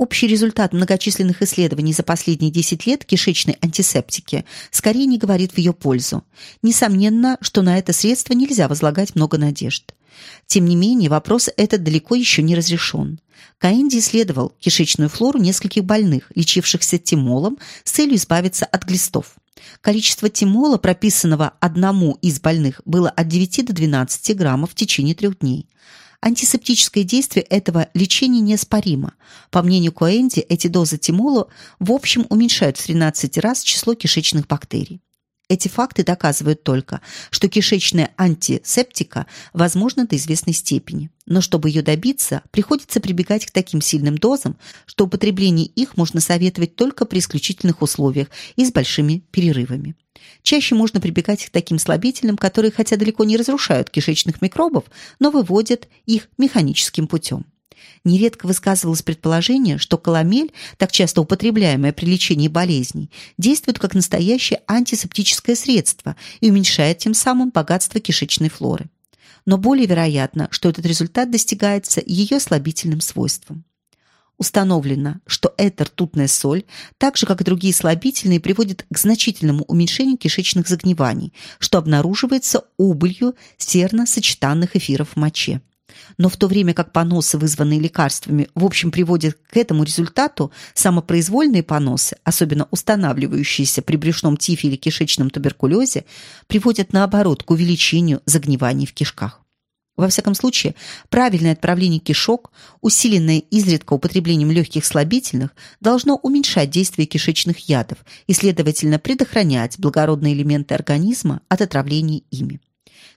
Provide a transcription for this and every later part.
Общий результат многочисленных исследований за последние 10 лет кишечной антисептики скорее не говорит в ее пользу. Несомненно, что на это средство нельзя возлагать много надежд. Тем не менее, вопрос этот далеко еще не разрешен. Каэнди исследовал кишечную флору нескольких больных, лечившихся тимолом с целью избавиться от глистов. Количество тимола, прописанного одному из больных, было от 9 до 12 граммов в течение трех дней. Антисептическое действие этого лечения неоспоримо. По мнению Коэнди, эти дозы тимола в общем уменьшают в 13 раз число кишечных бактерий. Эти факты доказывают только, что кишечная антисептика возможна до известной степени. Но чтобы ее добиться, приходится прибегать к таким сильным дозам, что употребление их можно советовать только при исключительных условиях и с большими перерывами. Чаще можно прибегать к таким слабительным, которые хотя далеко не разрушают кишечных микробов, но выводят их механическим путем. Нередко высказывалось предположение, что коломель, так часто употребляемая при лечении болезней, действует как настоящее антисептическое средство и уменьшает тем самым богатство кишечной флоры. Но более вероятно, что этот результат достигается ее слабительным свойством. Установлено, что эта ртутная соль, так же как и другие слабительные, приводит к значительному уменьшению кишечных загниваний, что обнаруживается убылью серно-сочетанных эфиров в моче. Но в то время как поносы, вызванные лекарствами, в общем приводят к этому результату, самопроизвольные поносы, особенно устанавливающиеся при брюшном тифе или кишечном туберкулезе, приводят наоборот к увеличению загниваний в кишках. Во всяком случае, правильное отправление кишок, усиленное изредка употреблением легких слабительных, должно уменьшать действие кишечных ядов и, следовательно, предохранять благородные элементы организма от отравления ими.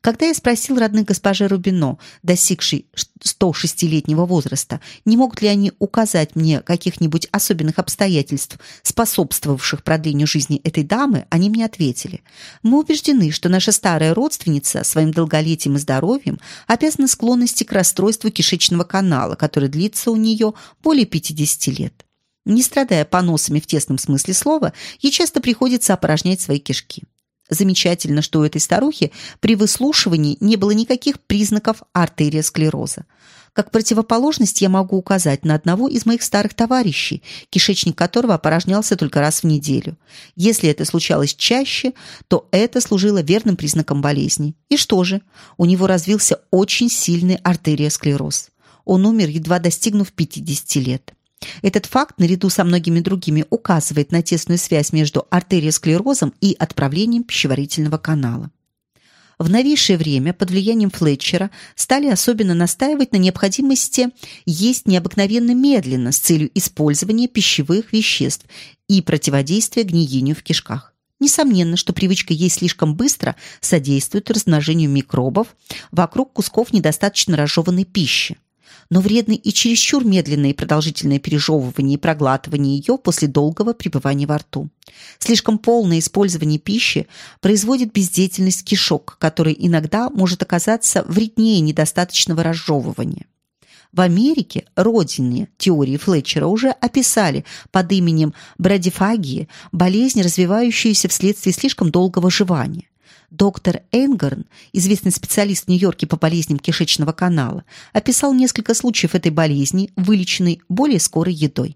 Когда я спросил родных госпожи Рубино, достигшей 106-летнего возраста, не могут ли они указать мне каких-нибудь особенных обстоятельств, способствовавших продлению жизни этой дамы, они мне ответили. Мы убеждены, что наша старая родственница своим долголетием и здоровьем обязана склонности к расстройству кишечного канала, который длится у нее более 50 лет. Не страдая поносами в тесном смысле слова, ей часто приходится опорожнять свои кишки. Замечательно, что у этой старухи при выслушивании не было никаких признаков артериосклероза. Как противоположность я могу указать на одного из моих старых товарищей, кишечник которого опорожнялся только раз в неделю. Если это случалось чаще, то это служило верным признаком болезни. И что же? У него развился очень сильный артериосклероз. Он умер, едва достигнув 50 лет. Этот факт, наряду со многими другими, указывает на тесную связь между артериосклерозом и отправлением пищеварительного канала. В новейшее время под влиянием Флетчера стали особенно настаивать на необходимости есть необыкновенно медленно с целью использования пищевых веществ и противодействия гниению в кишках. Несомненно, что привычка есть слишком быстро содействует размножению микробов вокруг кусков недостаточно разжеванной пищи но вредны и чересчур медленное и продолжительное пережевывание и проглатывание ее после долгого пребывания во рту. Слишком полное использование пищи производит бездеятельность кишок, которая иногда может оказаться вреднее недостаточного разжевывания. В Америке, родине теории Флетчера, уже описали под именем брадифагии болезнь, развивающуюся вследствие слишком долгого жевания. Доктор Энгорн, известный специалист в Нью-Йорке по болезням кишечного канала, описал несколько случаев этой болезни, вылеченной более скорой едой.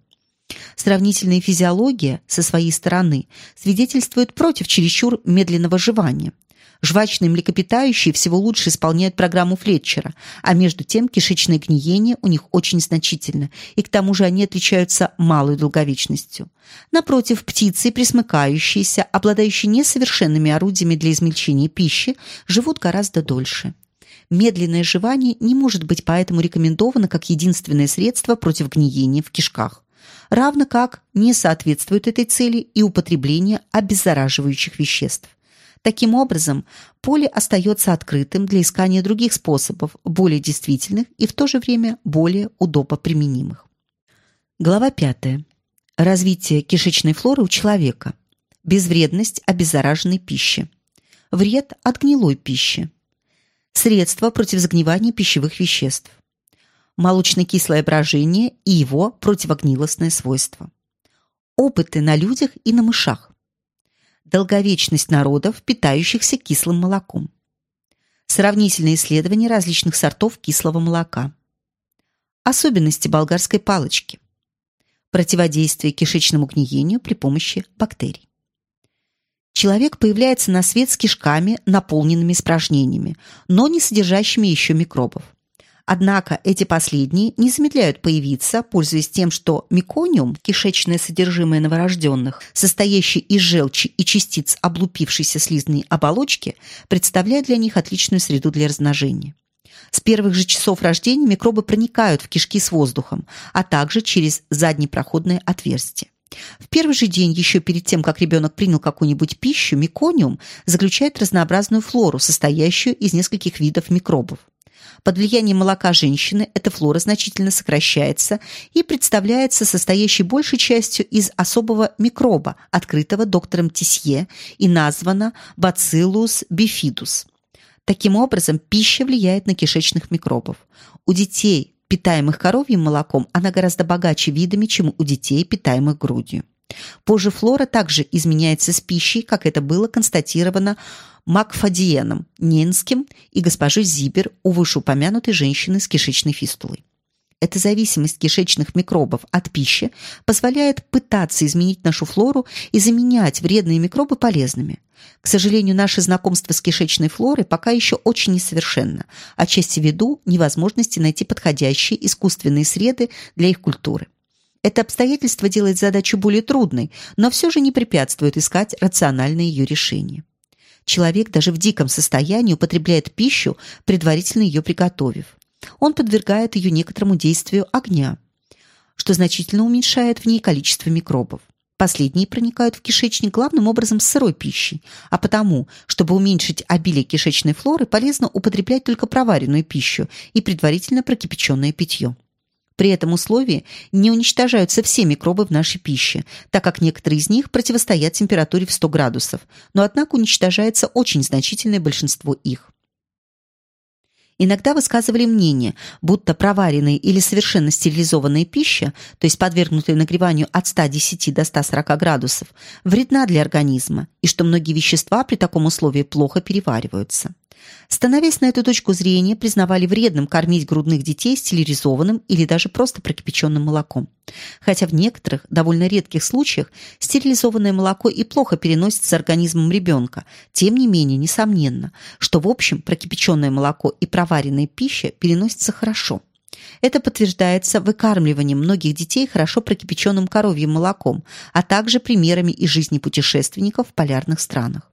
Сравнительная физиология со своей стороны свидетельствует против чересчур медленного жевания – Жвачные млекопитающие всего лучше исполняют программу Флетчера, а между тем кишечное гниение у них очень значительно, и к тому же они отличаются малой долговечностью. Напротив, птицы, пресмыкающиеся, обладающие несовершенными орудиями для измельчения пищи, живут гораздо дольше. Медленное жевание не может быть поэтому рекомендовано как единственное средство против гниения в кишках равно как не соответствует этой цели и употребление обеззараживающих веществ. Таким образом, поле остается открытым для искания других способов, более действительных и в то же время более удобоприменимых. Глава 5. Развитие кишечной флоры у человека. Безвредность обеззараженной пищи. Вред от гнилой пищи. Средства против загнивания пищевых веществ. Молочно-кислое брожение и его противогнилостное свойство. Опыты на людях и на мышах долговечность народов, питающихся кислым молоком. Сравнительные исследования различных сортов кислого молока. Особенности болгарской палочки. Противодействие кишечному гниению при помощи бактерий. Человек появляется на свет с кишками, наполненными испражнениями, но не содержащими еще микробов. Однако эти последние не замедляют появиться, пользуясь тем, что мекониум, кишечное содержимое новорожденных, состоящий из желчи и частиц облупившейся слизной оболочки, представляет для них отличную среду для размножения. С первых же часов рождения микробы проникают в кишки с воздухом, а также через заднепроходное отверстие. В первый же день, еще перед тем, как ребенок принял какую-нибудь пищу, мекониум заключает разнообразную флору, состоящую из нескольких видов микробов. Под влиянием молока женщины эта флора значительно сокращается и представляется состоящей большей частью из особого микроба, открытого доктором Тисье и названа Bacillus bifidus. Таким образом, пища влияет на кишечных микробов. У детей, питаемых коровьим молоком, она гораздо богаче видами, чем у детей, питаемых грудью. Позже флора также изменяется с пищей, как это было констатировано Макфадиеном Ненским и госпожой Зибер у вышеупомянутой женщины с кишечной фистулой. Эта зависимость кишечных микробов от пищи позволяет пытаться изменить нашу флору и заменять вредные микробы полезными. К сожалению, наше знакомство с кишечной флорой пока еще очень несовершенно, отчасти ввиду невозможности найти подходящие искусственные среды для их культуры. Это обстоятельство делает задачу более трудной, но все же не препятствует искать рациональное ее решение. Человек даже в диком состоянии употребляет пищу, предварительно ее приготовив. Он подвергает ее некоторому действию огня, что значительно уменьшает в ней количество микробов. Последние проникают в кишечник главным образом с сырой пищей, а потому, чтобы уменьшить обилие кишечной флоры, полезно употреблять только проваренную пищу и предварительно прокипяченное питье. При этом условии не уничтожаются все микробы в нашей пище, так как некоторые из них противостоят температуре в 100 градусов, но однако уничтожается очень значительное большинство их. Иногда высказывали мнение, будто проваренная или совершенно стерилизованная пища, то есть подвергнутая нагреванию от 110 до 140 градусов, вредна для организма, и что многие вещества при таком условии плохо перевариваются. Становясь на эту точку зрения, признавали вредным кормить грудных детей стерилизованным или даже просто прокипяченным молоком. Хотя в некоторых, довольно редких случаях, стерилизованное молоко и плохо переносится организмом ребенка, тем не менее, несомненно, что в общем прокипяченное молоко и проваренная пища переносятся хорошо. Это подтверждается выкармливанием многих детей хорошо прокипяченным коровьим молоком, а также примерами из жизни путешественников в полярных странах.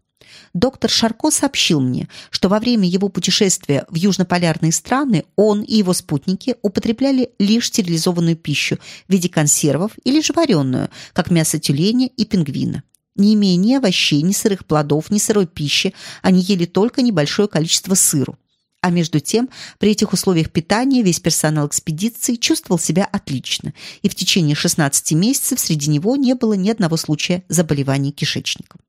Доктор Шарко сообщил мне, что во время его путешествия в южнополярные страны он и его спутники употребляли лишь стерилизованную пищу в виде консервов или же вареную, как мясо тюленя и пингвина. Не имея ни овощей, ни сырых плодов, ни сырой пищи, они ели только небольшое количество сыру. А между тем, при этих условиях питания весь персонал экспедиции чувствовал себя отлично, и в течение 16 месяцев среди него не было ни одного случая заболевания кишечником.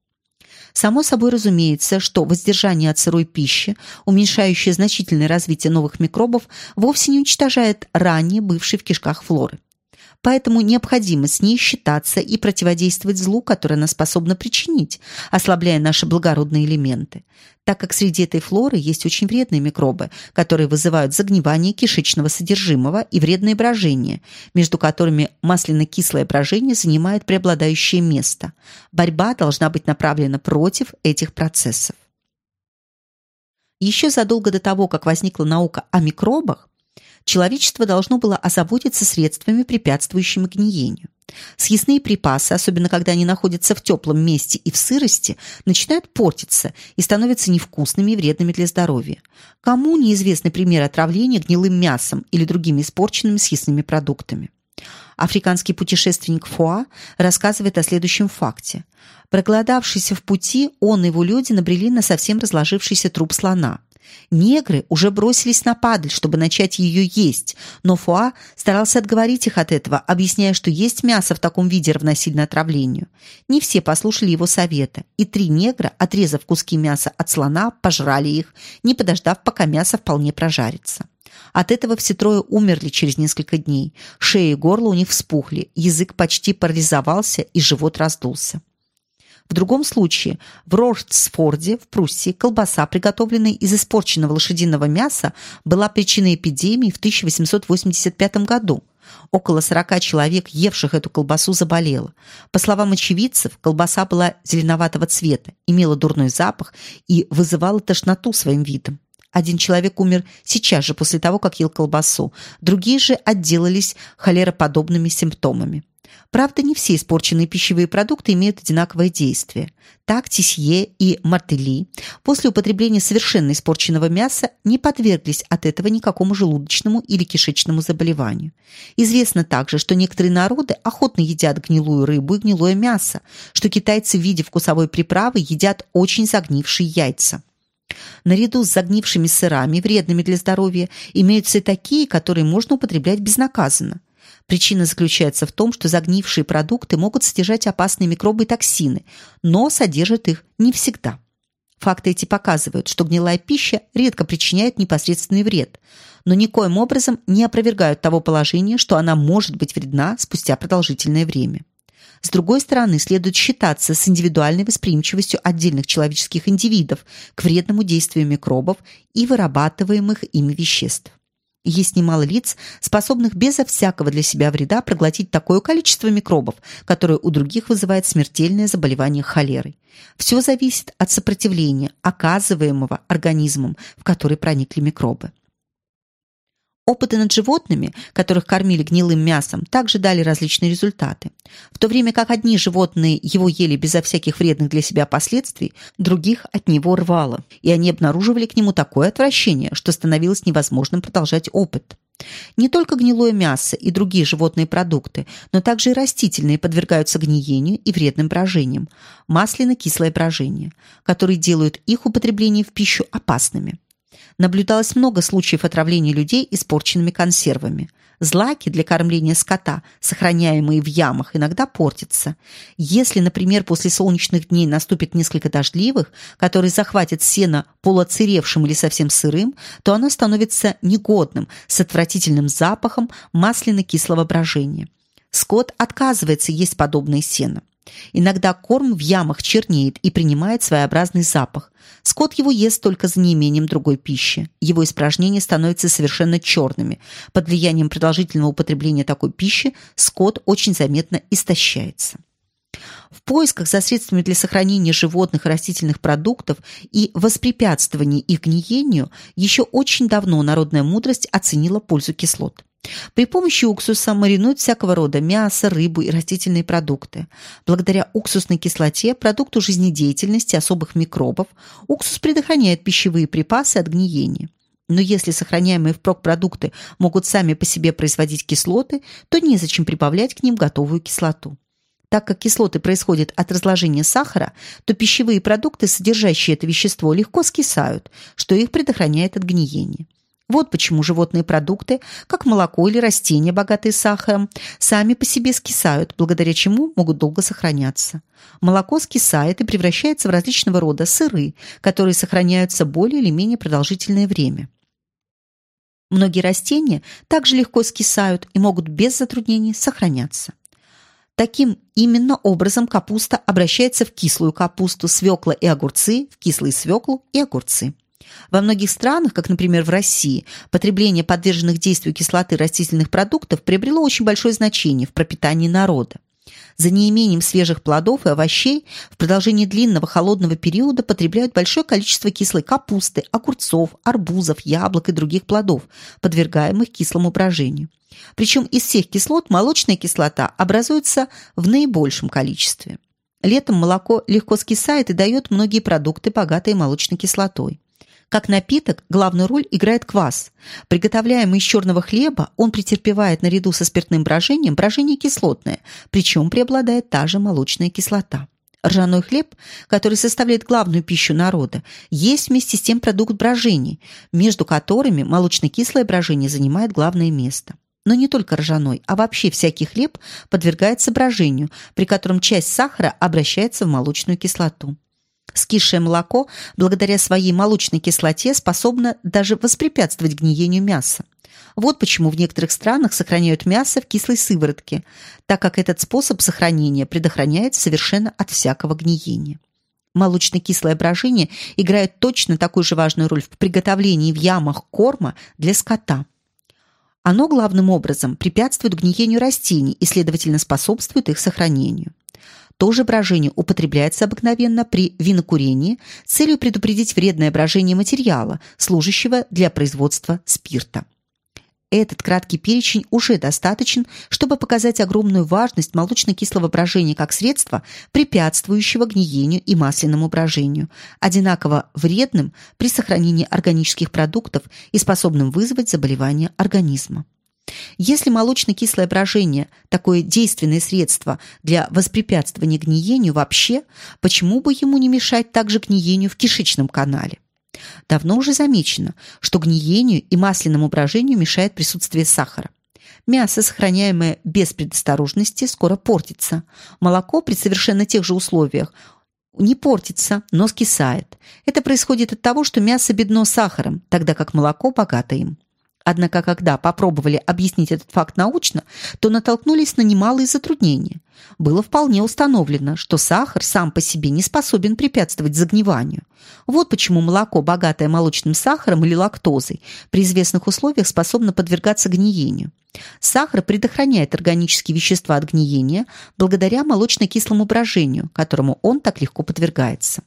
Само собой разумеется, что воздержание от сырой пищи, уменьшающее значительное развитие новых микробов, вовсе не уничтожает ранее бывшей в кишках флоры. Поэтому необходимо с ней считаться и противодействовать злу, которое она способна причинить, ослабляя наши благородные элементы. Так как среди этой флоры есть очень вредные микробы, которые вызывают загнивание кишечного содержимого и вредное брожение, между которыми масляно-кислое брожение занимает преобладающее место. Борьба должна быть направлена против этих процессов. Еще задолго до того, как возникла наука о микробах, человечество должно было озаботиться средствами, препятствующими гниению. Съестные припасы, особенно когда они находятся в теплом месте и в сырости, начинают портиться и становятся невкусными и вредными для здоровья. Кому неизвестны примеры отравления гнилым мясом или другими испорченными съестными продуктами? Африканский путешественник Фуа рассказывает о следующем факте. Проголодавшись в пути, он и его люди набрели на совсем разложившийся труп слона. Негры уже бросились на падаль, чтобы начать ее есть, но Фуа старался отговорить их от этого, объясняя, что есть мясо в таком виде равносильно отравлению. Не все послушали его совета, и три негра, отрезав куски мяса от слона, пожрали их, не подождав, пока мясо вполне прожарится. От этого все трое умерли через несколько дней. Шея и горло у них вспухли, язык почти парализовался и живот раздулся. В другом случае, в Рортсфорде, в Пруссии, колбаса, приготовленная из испорченного лошадиного мяса, была причиной эпидемии в 1885 году. Около 40 человек, евших эту колбасу, заболело. По словам очевидцев, колбаса была зеленоватого цвета, имела дурной запах и вызывала тошноту своим видом. Один человек умер сейчас же после того, как ел колбасу. Другие же отделались холероподобными симптомами. Правда, не все испорченные пищевые продукты имеют одинаковое действие. Так Тисье и Мартели после употребления совершенно испорченного мяса не подверглись от этого никакому желудочному или кишечному заболеванию. Известно также, что некоторые народы охотно едят гнилую рыбу и гнилое мясо, что китайцы в виде вкусовой приправы едят очень загнившие яйца. Наряду с загнившими сырами, вредными для здоровья, имеются и такие, которые можно употреблять безнаказанно. Причина заключается в том, что загнившие продукты могут содержать опасные микробы и токсины, но содержат их не всегда. Факты эти показывают, что гнилая пища редко причиняет непосредственный вред, но никоим образом не опровергают того положения, что она может быть вредна спустя продолжительное время. С другой стороны, следует считаться с индивидуальной восприимчивостью отдельных человеческих индивидов к вредному действию микробов и вырабатываемых ими веществ. Есть немало лиц, способных безо всякого для себя вреда проглотить такое количество микробов, которое у других вызывает смертельное заболевание холерой. Все зависит от сопротивления, оказываемого организмом, в который проникли микробы. Опыты над животными, которых кормили гнилым мясом, также дали различные результаты. В то время как одни животные его ели безо всяких вредных для себя последствий, других от него рвало, и они обнаруживали к нему такое отвращение, что становилось невозможным продолжать опыт. Не только гнилое мясо и другие животные продукты, но также и растительные подвергаются гниению и вредным брожениям, масляно-кислое брожение, которые делают их употребление в пищу опасными наблюдалось много случаев отравления людей испорченными консервами. Злаки для кормления скота, сохраняемые в ямах, иногда портятся. Если, например, после солнечных дней наступит несколько дождливых, которые захватят сено полуоцеревшим или совсем сырым, то оно становится негодным, с отвратительным запахом масляно-кислого брожения. Скот отказывается есть подобное сено. Иногда корм в ямах чернеет и принимает своеобразный запах. Скот его ест только за неимением другой пищи. Его испражнения становятся совершенно черными. Под влиянием продолжительного употребления такой пищи скот очень заметно истощается. В поисках за средствами для сохранения животных и растительных продуктов и воспрепятствования их гниению еще очень давно народная мудрость оценила пользу кислот. При помощи уксуса маринуют всякого рода мясо, рыбу и растительные продукты. Благодаря уксусной кислоте, продукту жизнедеятельности особых микробов, уксус предохраняет пищевые припасы от гниения. Но если сохраняемые впрок продукты могут сами по себе производить кислоты, то незачем прибавлять к ним готовую кислоту. Так как кислоты происходят от разложения сахара, то пищевые продукты, содержащие это вещество, легко скисают, что их предохраняет от гниения. Вот почему животные продукты, как молоко или растения, богатые сахаром, сами по себе скисают, благодаря чему могут долго сохраняться. Молоко скисает и превращается в различного рода сыры, которые сохраняются более или менее продолжительное время. Многие растения также легко скисают и могут без затруднений сохраняться. Таким именно образом капуста обращается в кислую капусту, свекла и огурцы в кислые свеклу и огурцы. Во многих странах, как, например, в России, потребление подверженных действию кислоты растительных продуктов приобрело очень большое значение в пропитании народа. За неимением свежих плодов и овощей в продолжении длинного холодного периода потребляют большое количество кислой капусты, огурцов, арбузов, яблок и других плодов, подвергаемых кислому брожению. Причем из всех кислот молочная кислота образуется в наибольшем количестве. Летом молоко легко скисает и дает многие продукты, богатые молочной кислотой. Как напиток главную роль играет квас. Приготовляемый из черного хлеба, он претерпевает наряду со спиртным брожением брожение кислотное, причем преобладает та же молочная кислота. Ржаной хлеб, который составляет главную пищу народа, есть вместе с тем продукт брожений, между которыми молочно-кислое брожение занимает главное место. Но не только ржаной, а вообще всякий хлеб подвергается брожению, при котором часть сахара обращается в молочную кислоту. Скисшее молоко, благодаря своей молочной кислоте, способно даже воспрепятствовать гниению мяса. Вот почему в некоторых странах сохраняют мясо в кислой сыворотке, так как этот способ сохранения предохраняет совершенно от всякого гниения. Молочно-кислое брожение играет точно такую же важную роль в приготовлении в ямах корма для скота. Оно главным образом препятствует гниению растений и, следовательно, способствует их сохранению. То же брожение употребляется обыкновенно при винокурении с целью предупредить вредное брожение материала, служащего для производства спирта. Этот краткий перечень уже достаточен, чтобы показать огромную важность молочно-кислого брожения как средства, препятствующего гниению и масляному брожению, одинаково вредным при сохранении органических продуктов и способным вызвать заболевания организма. Если молочно-кислое брожение – такое действенное средство для воспрепятствования гниению вообще, почему бы ему не мешать также гниению в кишечном канале? Давно уже замечено, что гниению и масляному брожению мешает присутствие сахара. Мясо, сохраняемое без предосторожности, скоро портится. Молоко при совершенно тех же условиях не портится, но скисает. Это происходит от того, что мясо бедно сахаром, тогда как молоко богато им. Однако, когда попробовали объяснить этот факт научно, то натолкнулись на немалые затруднения. Было вполне установлено, что сахар сам по себе не способен препятствовать загниванию. Вот почему молоко, богатое молочным сахаром или лактозой, при известных условиях способно подвергаться гниению. Сахар предохраняет органические вещества от гниения благодаря молочно-кислому брожению, которому он так легко подвергается.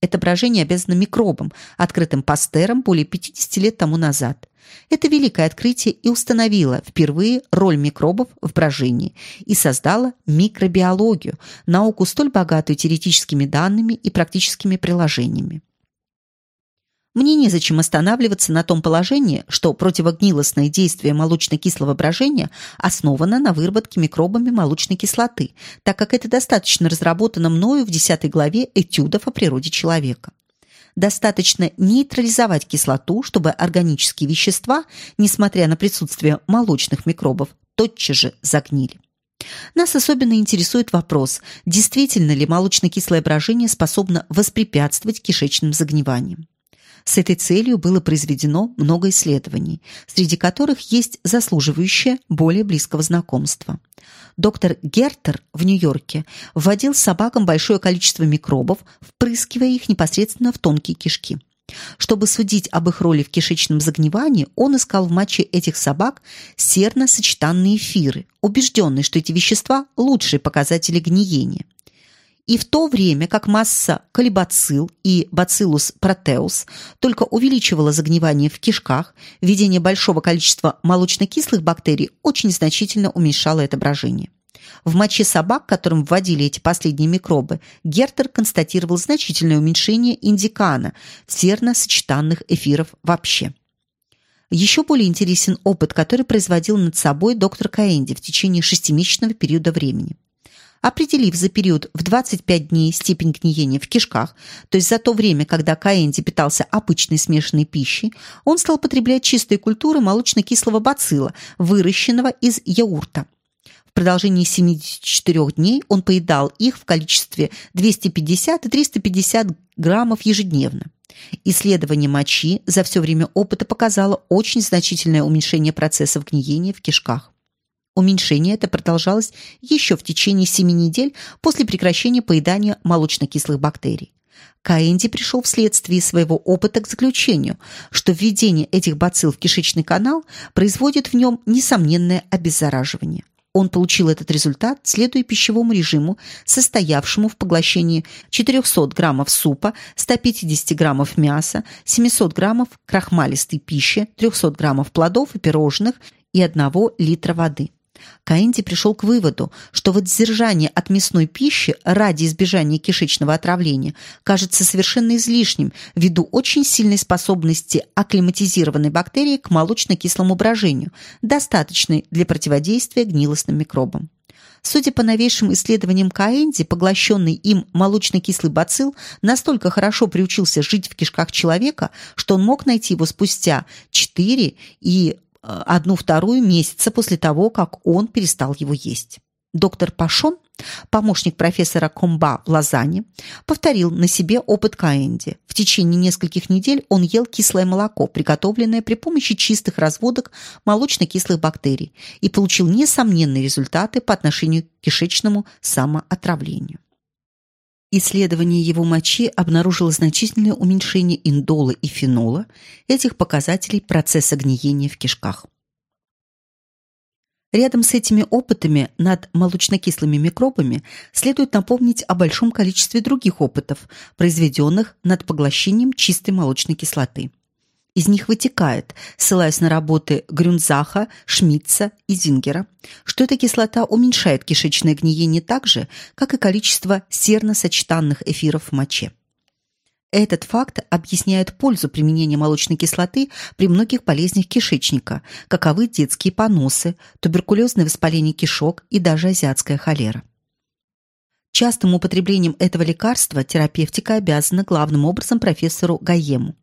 Это брожение обязано микробам, открытым Пастером более 50 лет тому назад. Это великое открытие и установило впервые роль микробов в брожении и создало микробиологию, науку столь богатую теоретическими данными и практическими приложениями. Мне незачем останавливаться на том положении, что противогнилостное действие молочно-кислого брожения основано на выработке микробами молочной кислоты, так как это достаточно разработано мною в 10 главе этюдов о природе человека. Достаточно нейтрализовать кислоту, чтобы органические вещества, несмотря на присутствие молочных микробов, тотчас же загнили. Нас особенно интересует вопрос, действительно ли молочно-кислое брожение способно воспрепятствовать кишечным загниваниям. С этой целью было произведено много исследований, среди которых есть заслуживающее более близкого знакомства. Доктор Гертер в Нью-Йорке вводил собакам большое количество микробов, впрыскивая их непосредственно в тонкие кишки. Чтобы судить об их роли в кишечном загнивании, он искал в моче этих собак серно-сочетанные эфиры, убежденный, что эти вещества – лучшие показатели гниения. И в то время как масса колибацил и бациллус протеус только увеличивала загнивание в кишках, введение большого количества молочно-кислых бактерий очень значительно уменьшало это брожение. В моче собак, которым вводили эти последние микробы, Гертер констатировал значительное уменьшение индикана, серно-сочетанных эфиров вообще. Еще более интересен опыт, который производил над собой доктор Каэнди в течение шестимесячного периода времени. Определив за период в 25 дней степень гниения в кишках, то есть за то время, когда Каэнди питался обычной смешанной пищей, он стал потреблять чистые культуры молочно-кислого бацилла, выращенного из яурта. В продолжении 74 дней он поедал их в количестве 250 и 350 граммов ежедневно. Исследование мочи за все время опыта показало очень значительное уменьшение процессов гниения в кишках. Уменьшение это продолжалось еще в течение 7 недель после прекращения поедания молочно-кислых бактерий. Каэнди пришел вследствие своего опыта к заключению, что введение этих бацилл в кишечный канал производит в нем несомненное обеззараживание. Он получил этот результат, следуя пищевому режиму, состоявшему в поглощении 400 граммов супа, 150 граммов мяса, 700 граммов крахмалистой пищи, 300 граммов плодов и пирожных и 1 литра воды. Каинди пришел к выводу, что воздержание от мясной пищи ради избежания кишечного отравления кажется совершенно излишним ввиду очень сильной способности акклиматизированной бактерии к молочно-кислому брожению, достаточной для противодействия гнилостным микробам. Судя по новейшим исследованиям Каэнди, поглощенный им молочно-кислый бацилл настолько хорошо приучился жить в кишках человека, что он мог найти его спустя 4 и одну-вторую месяца после того, как он перестал его есть. Доктор Пашон, помощник профессора Комба в Лозанне, повторил на себе опыт Каэнди. В течение нескольких недель он ел кислое молоко, приготовленное при помощи чистых разводок молочно-кислых бактерий, и получил несомненные результаты по отношению к кишечному самоотравлению. Исследование его мочи обнаружило значительное уменьшение индола и фенола, этих показателей процесса гниения в кишках. Рядом с этими опытами над молочнокислыми микробами следует напомнить о большом количестве других опытов, произведенных над поглощением чистой молочной кислоты. Из них вытекает, ссылаясь на работы Грюнзаха, Шмидца и Зингера, что эта кислота уменьшает кишечное гниение так же, как и количество серносочетанных эфиров в моче. Этот факт объясняет пользу применения молочной кислоты при многих болезнях кишечника, каковы детские поносы, туберкулезное воспаление кишок и даже азиатская холера. Частым употреблением этого лекарства терапевтика обязана главным образом профессору Гаему.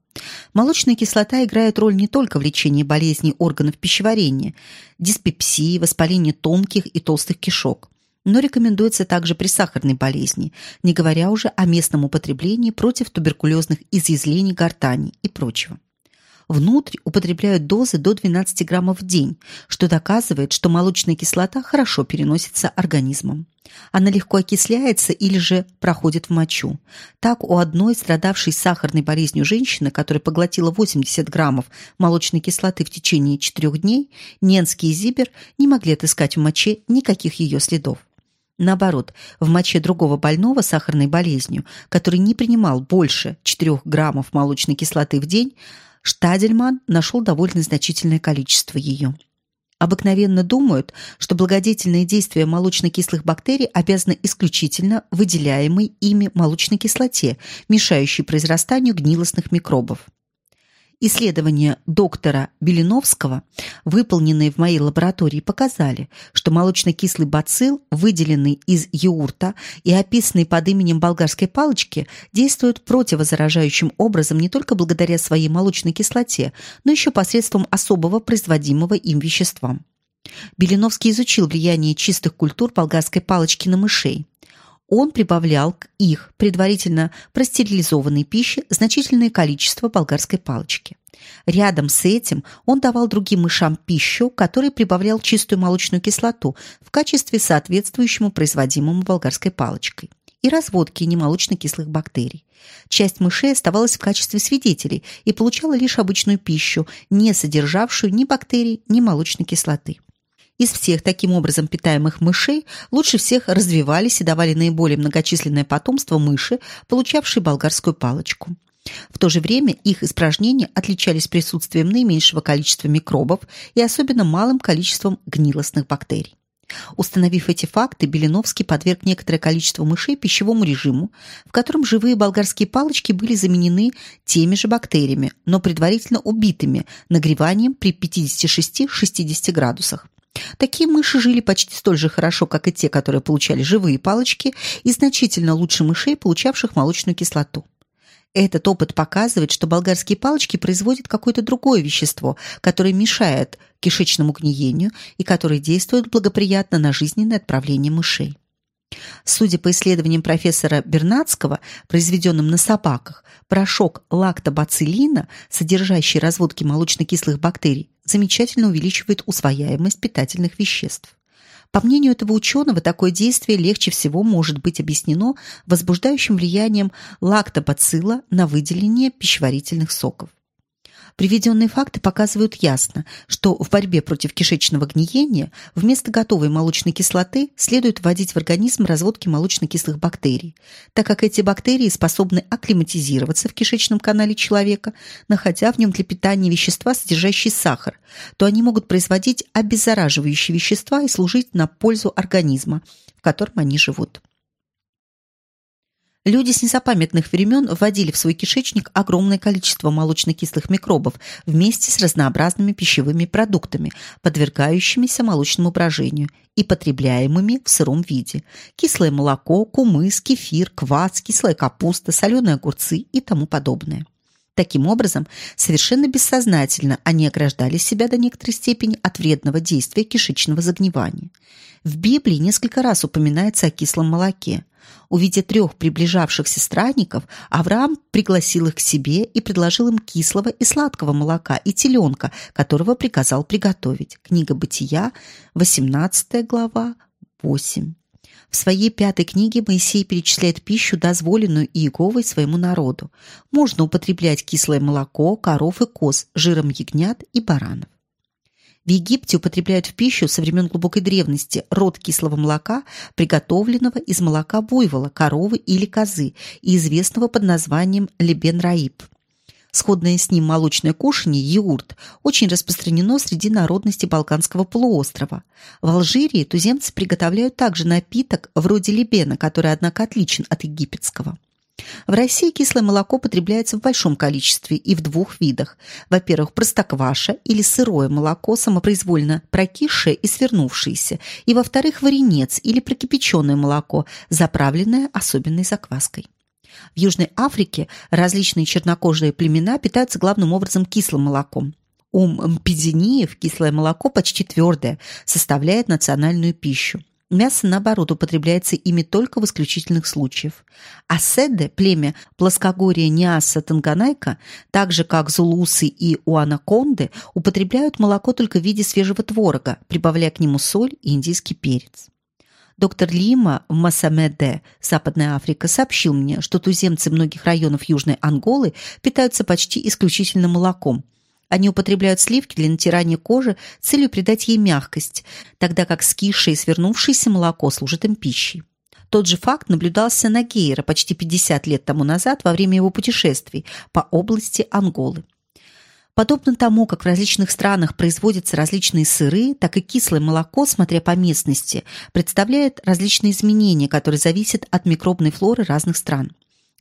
Молочная кислота играет роль не только в лечении болезней органов пищеварения, диспепсии, воспаления тонких и толстых кишок, но рекомендуется также при сахарной болезни, не говоря уже о местном употреблении против туберкулезных изъязвлений гортани и прочего. Внутрь употребляют дозы до 12 граммов в день, что доказывает, что молочная кислота хорошо переносится организмом. Она легко окисляется или же проходит в мочу. Так у одной страдавшей сахарной болезнью женщины, которая поглотила 80 граммов молочной кислоты в течение четырех дней, Ненский и Зибер не могли отыскать в моче никаких ее следов. Наоборот, в моче другого больного сахарной болезнью, который не принимал больше 4 граммов молочной кислоты в день, Штадельман нашел довольно значительное количество ее. Обыкновенно думают, что благодетельные действия молочно-кислых бактерий обязаны исключительно выделяемой ими молочной кислоте, мешающей произрастанию гнилостных микробов. Исследования доктора Белиновского, выполненные в моей лаборатории, показали, что молочно-кислый бацилл, выделенный из юрта и описанный под именем болгарской палочки, действует противозаражающим образом не только благодаря своей молочной кислоте, но еще посредством особого производимого им вещества. Белиновский изучил влияние чистых культур болгарской палочки на мышей он прибавлял к их предварительно простерилизованной пище значительное количество болгарской палочки. Рядом с этим он давал другим мышам пищу, которой прибавлял чистую молочную кислоту в качестве соответствующему производимому болгарской палочкой и разводки немолочно-кислых бактерий. Часть мышей оставалась в качестве свидетелей и получала лишь обычную пищу, не содержавшую ни бактерий, ни молочной кислоты. Из всех таким образом питаемых мышей лучше всех развивались и давали наиболее многочисленное потомство мыши, получавшие болгарскую палочку. В то же время их испражнения отличались присутствием наименьшего количества микробов и особенно малым количеством гнилостных бактерий. Установив эти факты, Белиновский подверг некоторое количество мышей пищевому режиму, в котором живые болгарские палочки были заменены теми же бактериями, но предварительно убитыми нагреванием при 56-60 градусах. Такие мыши жили почти столь же хорошо, как и те, которые получали живые палочки, и значительно лучше мышей, получавших молочную кислоту. Этот опыт показывает, что болгарские палочки производят какое-то другое вещество, которое мешает кишечному гниению и которое действует благоприятно на жизненное отправление мышей. Судя по исследованиям профессора Бернацкого, произведенным на собаках, порошок лактобациллина, содержащий разводки молочно-кислых бактерий, замечательно увеличивает усвояемость питательных веществ. По мнению этого ученого, такое действие легче всего может быть объяснено возбуждающим влиянием лактобацилла на выделение пищеварительных соков. Приведенные факты показывают ясно, что в борьбе против кишечного гниения вместо готовой молочной кислоты следует вводить в организм разводки молочно-кислых бактерий, так как эти бактерии способны акклиматизироваться в кишечном канале человека, находя в нем для питания вещества, содержащие сахар, то они могут производить обеззараживающие вещества и служить на пользу организма, в котором они живут. Люди с незапамятных времен вводили в свой кишечник огромное количество молочно-кислых микробов вместе с разнообразными пищевыми продуктами, подвергающимися молочному брожению и потребляемыми в сыром виде. Кислое молоко, кумыс, кефир, квас, кислая капуста, соленые огурцы и тому подобное. Таким образом, совершенно бессознательно они ограждали себя до некоторой степени от вредного действия кишечного загнивания. В Библии несколько раз упоминается о кислом молоке. Увидя трех приближавшихся странников, Авраам пригласил их к себе и предложил им кислого и сладкого молока и теленка, которого приказал приготовить. Книга Бытия, 18 глава, 8. В своей пятой книге Моисей перечисляет пищу, дозволенную Иеговой своему народу. Можно употреблять кислое молоко, коров и коз, жиром ягнят и баранов. В Египте употребляют в пищу со времен глубокой древности род кислого молока, приготовленного из молока буйвола, коровы или козы и известного под названием лебен-раиб. Сходное с ним молочное кушанье, йогурт, очень распространено среди народности Балканского полуострова. В Алжире туземцы приготовляют также напиток вроде лебена, который, однако, отличен от египетского. В России кислое молоко потребляется в большом количестве и в двух видах. Во-первых, простокваша или сырое молоко, самопроизвольно прокисшее и свернувшееся. И, во-вторых, варенец или прокипяченное молоко, заправленное особенной закваской. В Южной Африке различные чернокожие племена питаются главным образом кислым молоком. У мпидзиниев кислое молоко почти твердое, составляет национальную пищу. Мясо, наоборот, употребляется ими только в исключительных случаях. А седе, племя плоскогорья Ниаса Танганайка, так же как зулусы и уанаконды, употребляют молоко только в виде свежего творога, прибавляя к нему соль и индийский перец. Доктор Лима в Масамеде, Западная Африка, сообщил мне, что туземцы многих районов Южной Анголы питаются почти исключительно молоком – они употребляют сливки для натирания кожи с целью придать ей мягкость, тогда как скисшее и свернувшееся молоко служит им пищей. Тот же факт наблюдался на Гейра почти 50 лет тому назад во время его путешествий по области Анголы. Подобно тому, как в различных странах производятся различные сыры, так и кислое молоко, смотря по местности, представляет различные изменения, которые зависят от микробной флоры разных стран.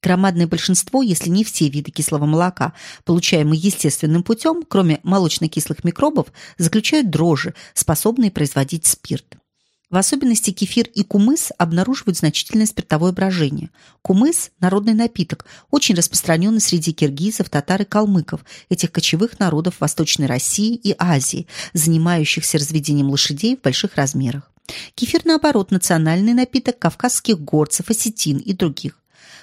Громадное большинство, если не все виды кислого молока, получаемые естественным путем, кроме молочно-кислых микробов, заключают дрожжи, способные производить спирт. В особенности кефир и кумыс обнаруживают значительное спиртовое брожение. Кумыс – народный напиток, очень распространенный среди киргизов, татар и калмыков, этих кочевых народов Восточной России и Азии, занимающихся разведением лошадей в больших размерах. Кефир, наоборот, национальный напиток кавказских горцев, осетин и других.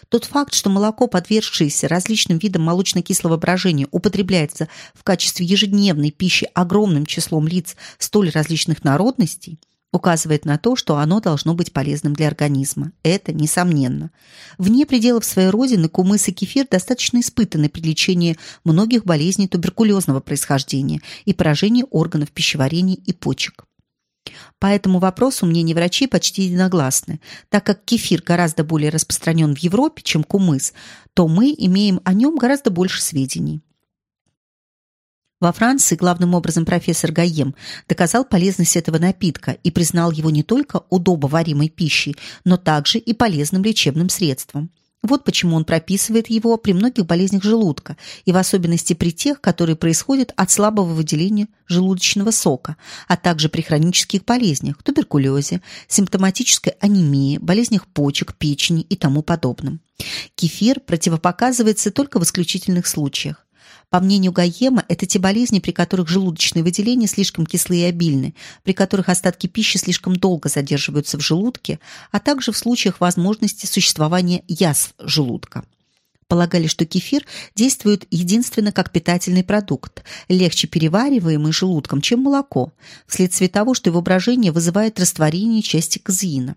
Тот факт, что молоко, подвергшееся различным видам молочно-кислого брожения, употребляется в качестве ежедневной пищи огромным числом лиц столь различных народностей, указывает на то, что оно должно быть полезным для организма. Это несомненно. Вне пределов своей родины кумыс и кефир достаточно испытаны при лечении многих болезней туберкулезного происхождения и поражении органов пищеварения и почек. По этому вопросу мнения врачей почти единогласны. Так как кефир гораздо более распространен в Европе, чем кумыс, то мы имеем о нем гораздо больше сведений. Во Франции главным образом профессор Гаем доказал полезность этого напитка и признал его не только удобоваримой пищей, но также и полезным лечебным средством. Вот почему он прописывает его при многих болезнях желудка, и в особенности при тех, которые происходят от слабого выделения желудочного сока, а также при хронических болезнях, туберкулезе, симптоматической анемии, болезнях почек, печени и тому подобном. Кефир противопоказывается только в исключительных случаях. По мнению Гаема, это те болезни, при которых желудочные выделения слишком кислые и обильны, при которых остатки пищи слишком долго задерживаются в желудке, а также в случаях возможности существования язв желудка. Полагали, что кефир действует единственно как питательный продукт, легче перевариваемый желудком, чем молоко, вследствие того, что его брожение вызывает растворение части казеина.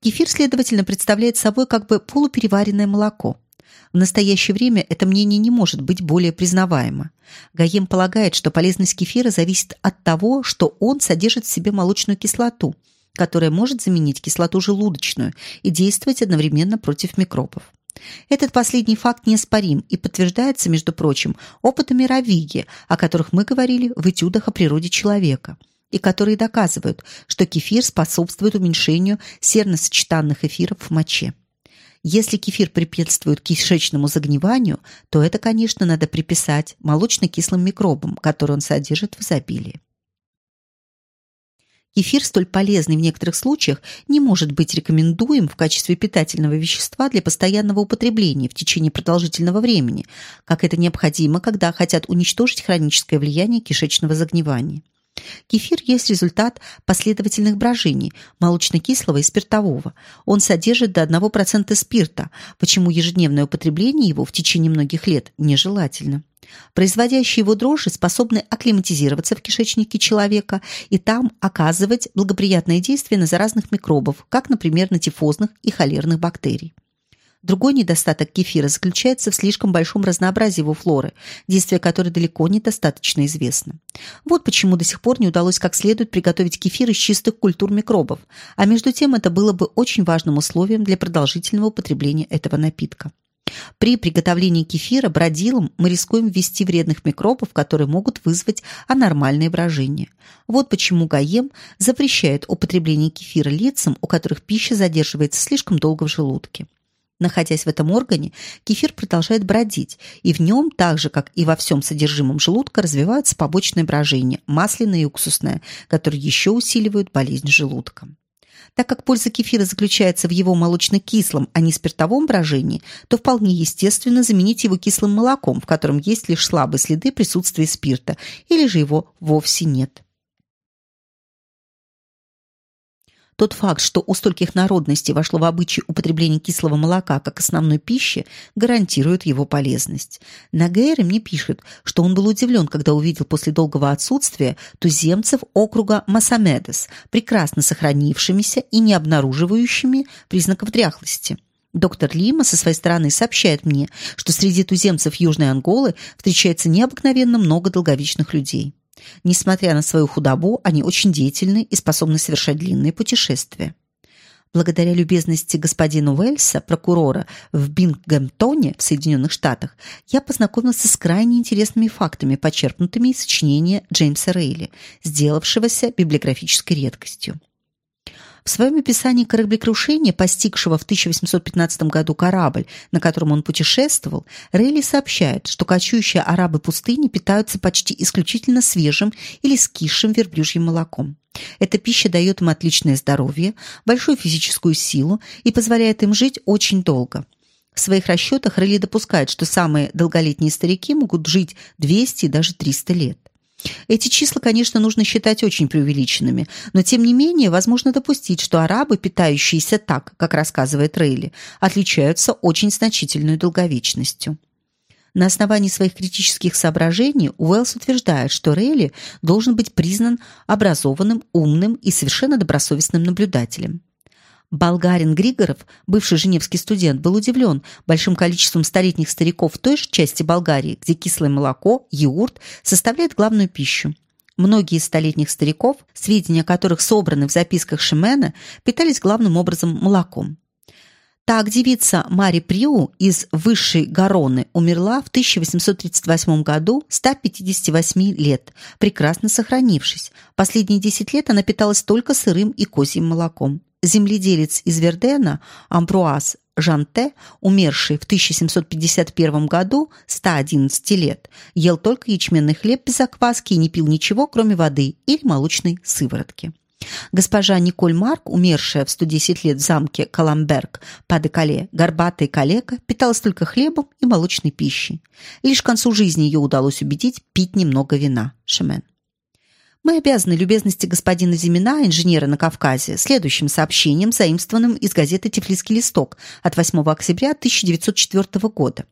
Кефир, следовательно, представляет собой как бы полупереваренное молоко. В настоящее время это мнение не может быть более признаваемо. Гаем полагает, что полезность кефира зависит от того, что он содержит в себе молочную кислоту, которая может заменить кислоту желудочную и действовать одновременно против микробов. Этот последний факт неоспорим и подтверждается, между прочим, опытами Равиги, о которых мы говорили в этюдах о природе человека, и которые доказывают, что кефир способствует уменьшению серно-сочетанных эфиров в моче. Если кефир препятствует кишечному загниванию, то это, конечно, надо приписать молочно-кислым микробам, которые он содержит в изобилии. Кефир, столь полезный в некоторых случаях, не может быть рекомендуем в качестве питательного вещества для постоянного употребления в течение продолжительного времени, как это необходимо, когда хотят уничтожить хроническое влияние кишечного загнивания. Кефир есть результат последовательных брожений молочно-кислого и спиртового. Он содержит до 1% спирта, почему ежедневное употребление его в течение многих лет нежелательно. Производящие его дрожжи способны акклиматизироваться в кишечнике человека и там оказывать благоприятное действие на заразных микробов, как, например, на тифозных и холерных бактерий. Другой недостаток кефира заключается в слишком большом разнообразии его флоры, действие которой далеко недостаточно известно. Вот почему до сих пор не удалось как следует приготовить кефир из чистых культур микробов, а между тем это было бы очень важным условием для продолжительного употребления этого напитка. При приготовлении кефира бродилом мы рискуем ввести вредных микробов, которые могут вызвать анормальные брожения. Вот почему ГАЕМ запрещает употребление кефира лицам, у которых пища задерживается слишком долго в желудке. Находясь в этом органе, кефир продолжает бродить, и в нем, так же, как и во всем содержимом желудка, развиваются побочные брожения, масляное и уксусное, которые еще усиливают болезнь желудка. Так как польза кефира заключается в его молочно-кислом, а не спиртовом брожении, то вполне естественно заменить его кислым молоком, в котором есть лишь слабые следы присутствия спирта, или же его вовсе нет. Тот факт, что у стольких народностей вошло в обычай употребление кислого молока как основной пищи, гарантирует его полезность. Нагейр мне пишет, что он был удивлен, когда увидел после долгого отсутствия туземцев округа Масамедес, прекрасно сохранившимися и не обнаруживающими признаков дряхлости. Доктор Лима со своей стороны сообщает мне, что среди туземцев Южной Анголы встречается необыкновенно много долговечных людей. Несмотря на свою худобу, они очень деятельны и способны совершать длинные путешествия. Благодаря любезности господина Уэльса, прокурора в Бингемтоне в Соединенных Штатах, я познакомился с крайне интересными фактами, почерпнутыми из сочинения Джеймса Рейли, сделавшегося библиографической редкостью. В своем описании кораблекрушения, постигшего в 1815 году корабль, на котором он путешествовал, Рейли сообщает, что кочующие арабы пустыни питаются почти исключительно свежим или скисшим верблюжьим молоком. Эта пища дает им отличное здоровье, большую физическую силу и позволяет им жить очень долго. В своих расчетах Рейли допускает, что самые долголетние старики могут жить 200 и даже 300 лет. Эти числа, конечно, нужно считать очень преувеличенными, но тем не менее возможно допустить, что арабы, питающиеся так, как рассказывает Рейли, отличаются очень значительной долговечностью. На основании своих критических соображений Уэллс утверждает, что Рейли должен быть признан образованным, умным и совершенно добросовестным наблюдателем. Болгарин Григоров, бывший женевский студент, был удивлен большим количеством столетних стариков в той же части Болгарии, где кислое молоко, йогурт составляет главную пищу. Многие из столетних стариков, сведения о которых собраны в записках Шимена, питались главным образом молоком. Так девица Мари Приу из Высшей Гароны умерла в 1838 году 158 лет, прекрасно сохранившись. Последние 10 лет она питалась только сырым и козьим молоком земледелец из Вердена Амбруаз Жанте, умерший в 1751 году, 111 лет, ел только ячменный хлеб без закваски и не пил ничего, кроме воды или молочной сыворотки. Госпожа Николь Марк, умершая в 110 лет в замке Каламберг, Паде-Кале, горбатая калека, питалась только хлебом и молочной пищей. Лишь к концу жизни ее удалось убедить пить немного вина. Шемен. Мы обязаны любезности господина Зимина, инженера на Кавказе, следующим сообщением, заимствованным из газеты «Тифлисский листок» от 8 октября 1904 года.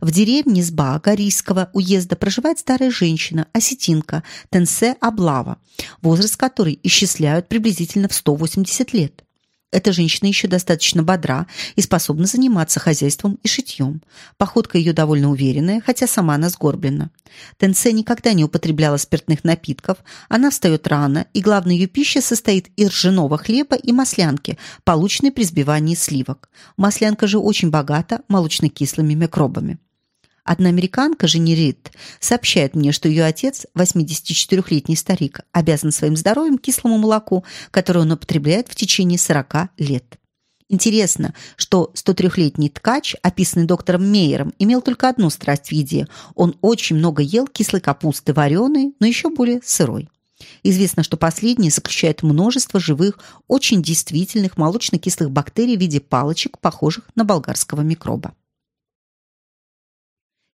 В деревне Сба Горийского уезда проживает старая женщина, осетинка Тенсе Аблава, возраст которой исчисляют приблизительно в 180 лет. Эта женщина еще достаточно бодра и способна заниматься хозяйством и шитьем. Походка ее довольно уверенная, хотя сама она сгорблена. Тенсе никогда не употребляла спиртных напитков, она встает рано, и главная ее пища состоит из ржаного хлеба и маслянки, полученной при сбивании сливок. Маслянка же очень богата молочно-кислыми микробами. Одна американка, Женни Рид, сообщает мне, что ее отец, 84-летний старик, обязан своим здоровьем кислому молоку, которое он употребляет в течение 40 лет. Интересно, что 103-летний ткач, описанный доктором Мейером, имел только одну страсть в еде. Он очень много ел кислой капусты, вареной, но еще более сырой. Известно, что последний заключает множество живых, очень действительных молочно-кислых бактерий в виде палочек, похожих на болгарского микроба.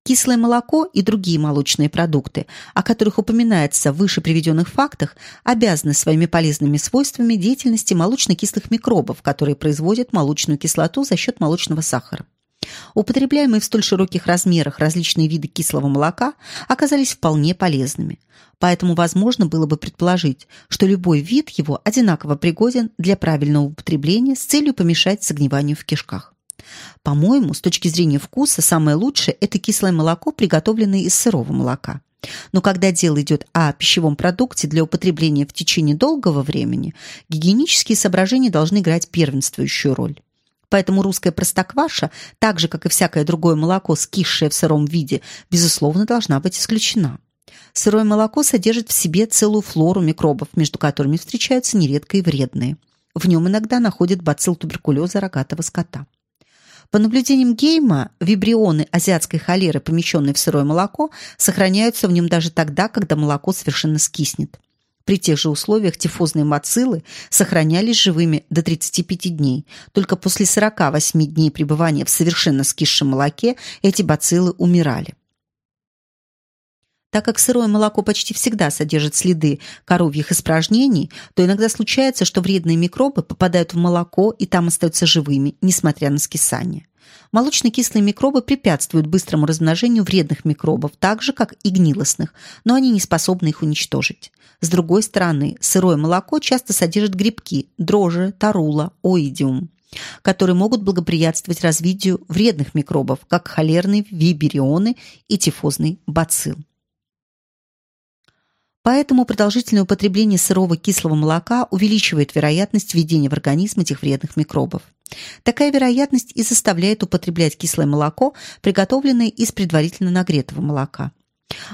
Кислое молоко и другие молочные продукты, о которых упоминается в выше приведенных фактах, обязаны своими полезными свойствами деятельности молочно-кислых микробов, которые производят молочную кислоту за счет молочного сахара. Употребляемые в столь широких размерах различные виды кислого молока оказались вполне полезными. Поэтому возможно было бы предположить, что любой вид его одинаково пригоден для правильного употребления с целью помешать загниванию в кишках. По-моему, с точки зрения вкуса, самое лучшее – это кислое молоко, приготовленное из сырого молока. Но когда дело идет о пищевом продукте для употребления в течение долгого времени, гигиенические соображения должны играть первенствующую роль. Поэтому русская простокваша, так же, как и всякое другое молоко, скисшее в сыром виде, безусловно, должна быть исключена. Сырое молоко содержит в себе целую флору микробов, между которыми встречаются нередко и вредные. В нем иногда находят бацилл туберкулеза рогатого скота. По наблюдениям Гейма, вибрионы азиатской холеры, помещенные в сырое молоко, сохраняются в нем даже тогда, когда молоко совершенно скиснет. При тех же условиях тифозные бациллы сохранялись живыми до 35 дней. Только после 48 дней пребывания в совершенно скисшем молоке эти бациллы умирали. Так как сырое молоко почти всегда содержит следы коровьих испражнений, то иногда случается, что вредные микробы попадают в молоко и там остаются живыми, несмотря на скисание. Молочно-кислые микробы препятствуют быстрому размножению вредных микробов, так же, как и гнилостных, но они не способны их уничтожить. С другой стороны, сырое молоко часто содержит грибки, дрожжи, тарула, оидиум которые могут благоприятствовать развитию вредных микробов, как холерные виберионы и тифозный бацилл. Поэтому продолжительное употребление сырого кислого молока увеличивает вероятность введения в организм этих вредных микробов. Такая вероятность и заставляет употреблять кислое молоко, приготовленное из предварительно нагретого молока.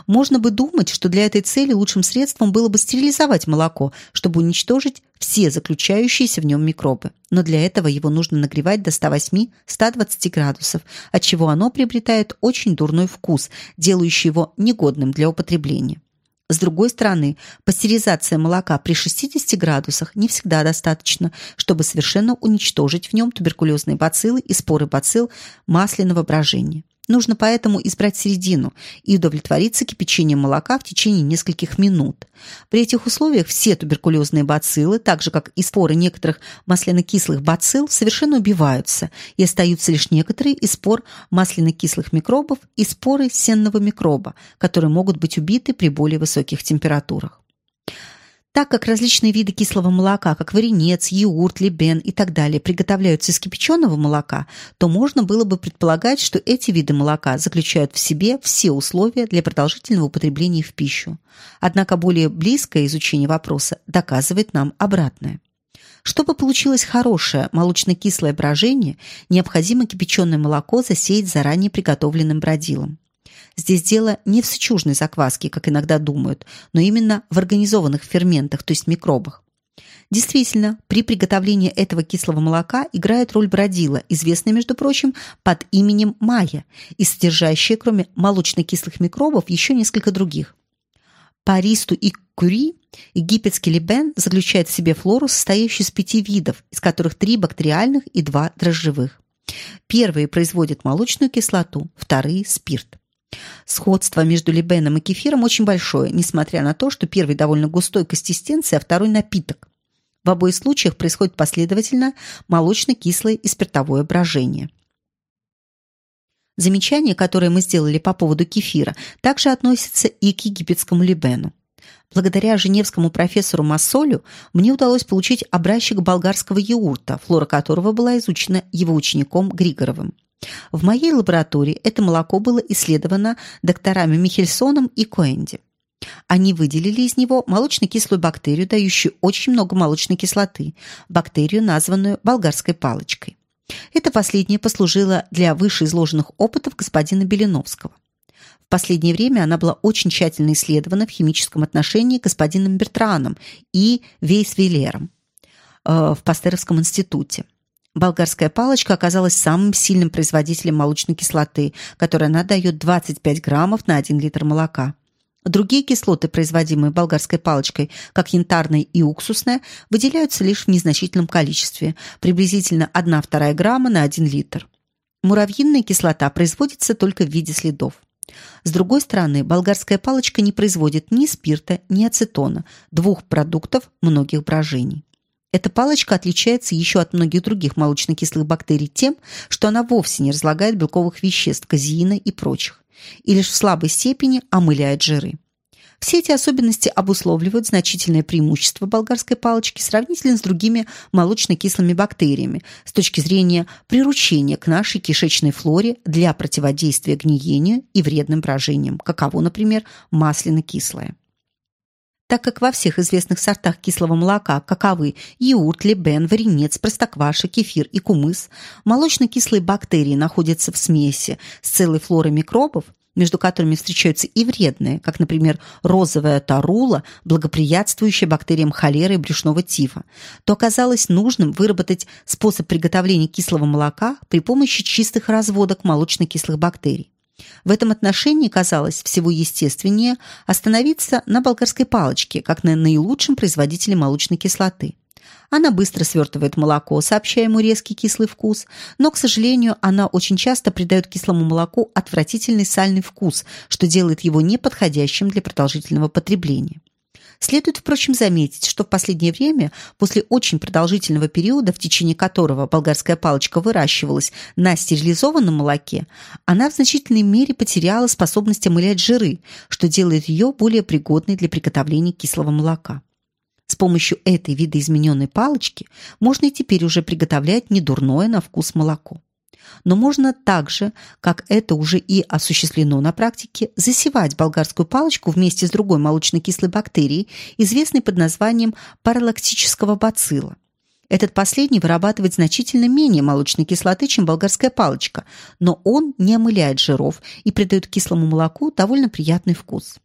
Можно бы думать, что для этой цели лучшим средством было бы стерилизовать молоко, чтобы уничтожить все заключающиеся в нем микробы. Но для этого его нужно нагревать до 108-120 градусов, отчего оно приобретает очень дурной вкус, делающий его негодным для употребления. С другой стороны, пастеризация молока при 60 градусах не всегда достаточно, чтобы совершенно уничтожить в нем туберкулезные бациллы и споры бацилл масляного брожения. Нужно поэтому избрать середину и удовлетвориться кипячением молока в течение нескольких минут. При этих условиях все туберкулезные бациллы, так же как и споры некоторых масляно-кислых бацилл, совершенно убиваются, и остаются лишь некоторые из спор масляно-кислых микробов и споры сенного микроба, которые могут быть убиты при более высоких температурах. Так как различные виды кислого молока, как варенец, йогурт, лебен и так далее, приготовляются из кипяченого молока, то можно было бы предполагать, что эти виды молока заключают в себе все условия для продолжительного употребления в пищу. Однако более близкое изучение вопроса доказывает нам обратное. Чтобы получилось хорошее молочно-кислое брожение, необходимо кипяченое молоко засеять заранее приготовленным бродилом. Здесь дело не в сычужной закваске, как иногда думают, но именно в организованных ферментах, то есть микробах. Действительно, при приготовлении этого кислого молока играет роль бродила, известная, между прочим, под именем майя, и содержащая, кроме молочно-кислых микробов, еще несколько других. По и кури египетский либен заключает в себе флору, состоящую из пяти видов, из которых три бактериальных и два дрожжевых. Первые производят молочную кислоту, вторые – спирт. Сходство между либеном и кефиром очень большое, несмотря на то, что первый довольно густой консистенции, а второй напиток. В обоих случаях происходит последовательно молочно-кислое и спиртовое брожение. Замечание, которое мы сделали по поводу кефира, также относится и к египетскому либену. Благодаря женевскому профессору Массолю мне удалось получить образчик болгарского йогурта, флора которого была изучена его учеником Григоровым. В моей лаборатории это молоко было исследовано докторами Михельсоном и Коэнди. Они выделили из него молочно-кислую бактерию, дающую очень много молочной кислоты, бактерию, названную болгарской палочкой. Это последнее послужило для вышеизложенных опытов господина Белиновского. В последнее время она была очень тщательно исследована в химическом отношении господином Бертраном и Вейсвиллером э, в Пастеровском институте. Болгарская палочка оказалась самым сильным производителем молочной кислоты, которая она дает 25 граммов на 1 литр молока. Другие кислоты, производимые болгарской палочкой, как янтарная и уксусная, выделяются лишь в незначительном количестве, приблизительно 1-2 грамма на 1 литр. Муравьиная кислота производится только в виде следов. С другой стороны, болгарская палочка не производит ни спирта, ни ацетона, двух продуктов многих брожений. Эта палочка отличается еще от многих других молочно-кислых бактерий тем, что она вовсе не разлагает белковых веществ, казеина и прочих, и лишь в слабой степени омыляет жиры. Все эти особенности обусловливают значительное преимущество болгарской палочки сравнительно с другими молочно-кислыми бактериями с точки зрения приручения к нашей кишечной флоре для противодействия гниению и вредным брожениям, каково, например, масляно-кислое. Так как во всех известных сортах кислого молока, каковы йогурт, лебен, варенец, простокваша, кефир и кумыс, молочно-кислые бактерии находятся в смеси с целой флорой микробов, между которыми встречаются и вредные, как, например, розовая тарула, благоприятствующая бактериям холеры и брюшного тифа, то оказалось нужным выработать способ приготовления кислого молока при помощи чистых разводок молочно-кислых бактерий. В этом отношении казалось всего естественнее остановиться на болгарской палочке, как на наилучшем производителе молочной кислоты. Она быстро свертывает молоко, сообщая ему резкий кислый вкус, но, к сожалению, она очень часто придает кислому молоку отвратительный сальный вкус, что делает его неподходящим для продолжительного потребления. Следует, впрочем, заметить, что в последнее время, после очень продолжительного периода, в течение которого болгарская палочка выращивалась на стерилизованном молоке, она в значительной мере потеряла способность омылять жиры, что делает ее более пригодной для приготовления кислого молока. С помощью этой видоизмененной палочки можно и теперь уже приготовлять недурное на вкус молоко. Но можно также, как это уже и осуществлено на практике, засевать болгарскую палочку вместе с другой молочно-кислой бактерией, известной под названием паралактического бацилла. Этот последний вырабатывает значительно менее молочной кислоты, чем болгарская палочка, но он не омыляет жиров и придает кислому молоку довольно приятный вкус.